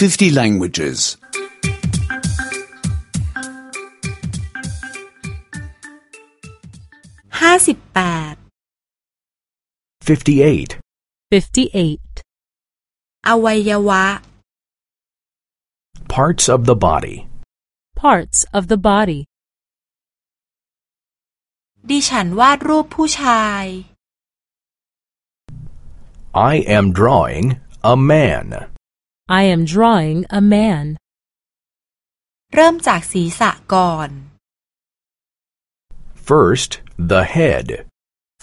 50 languages. ห้าสิบแปด 58. 58. อวัยวะ Parts of the body. Parts of the body. ดิฉันวาดรูปผู้ชาย I am drawing a man. I am drawing a man. เริ่มจากศีรษะก่อน First, the head.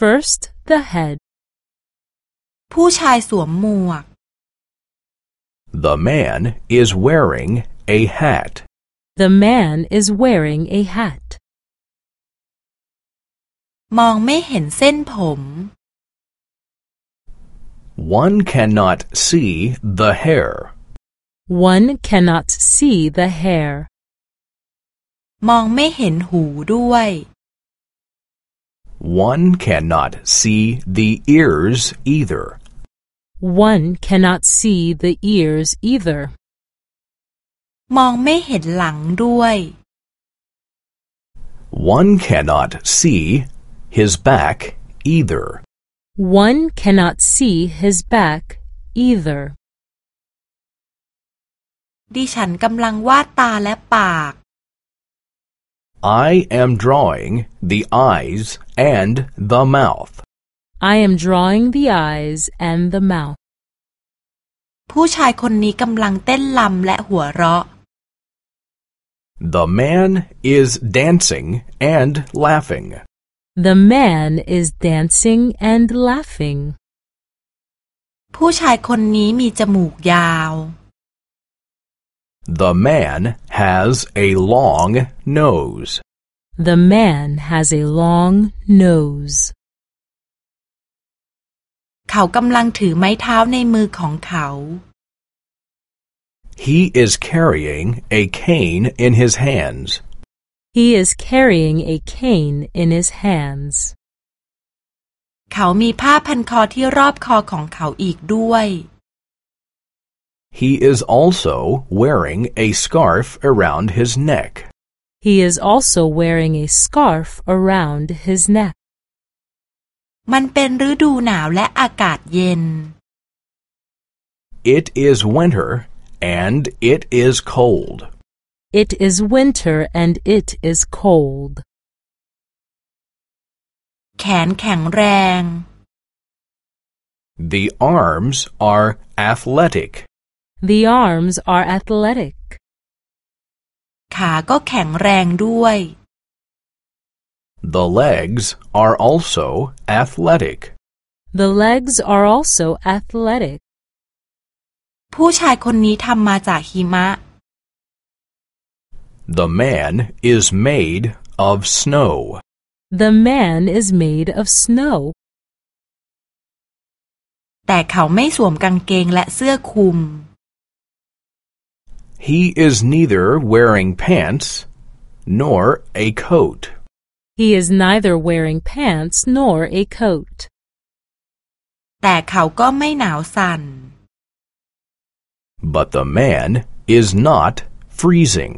First, the head. ผู้ชายสวมหมวก The man is wearing a hat. The man is wearing a hat. มองไม่เห็นเส้นผม One cannot see the hair. One cannot see the hair. มองไม่เห็นหูด้วย One cannot see the ears either. One cannot see the ears either. มองไม่เห็นหลังด้วย One cannot see his back either. One cannot see his back either. ดิฉันกำลังวาดตาและปาก I am drawing the eyes and the mouth. I am drawing the eyes and the mouth. ผู้ชายคนนี้กำลังเต้นลำและหัวเราะ The man is dancing and laughing. The man is dancing and laughing. ผู้ชายคนนี้มีจมูกยาว The man has a long nose. The man has a long nose. เขากำลังถือไม้เท้าในมือของเขา He is carrying a cane in his hands. He is carrying a cane in his hands. เขามีผ้าพันคอที่รอบคอของเขาอีกด้วย He is also wearing a scarf around his neck. He is also wearing a scarf around his neck. มันเป็นฤดูหนาวและอากาศเย็น It is winter and it is cold. It is winter and it is cold. แขนแข็งแรง The arms are athletic. The arms are athletic. ขาก็แข็งแรงด้วย The legs are also athletic. The legs are also athletic. ผู้ชายคนนี้ทำมาจากหิมะ The man is made of snow. The man is made of snow. แต่เขาไม่สวมกางเกงและเสื้อคลุม He is neither wearing pants nor a coat. He is neither wearing pants nor a coat. แต่เขาก็ไม่หนาวสั่น But the man is not freezing.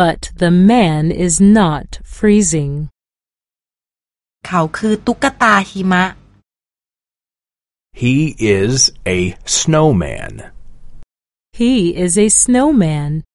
But the man is not freezing. เขาคือตุ๊กตาหิมะ He is a snowman. He is a snowman.